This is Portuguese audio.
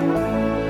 Música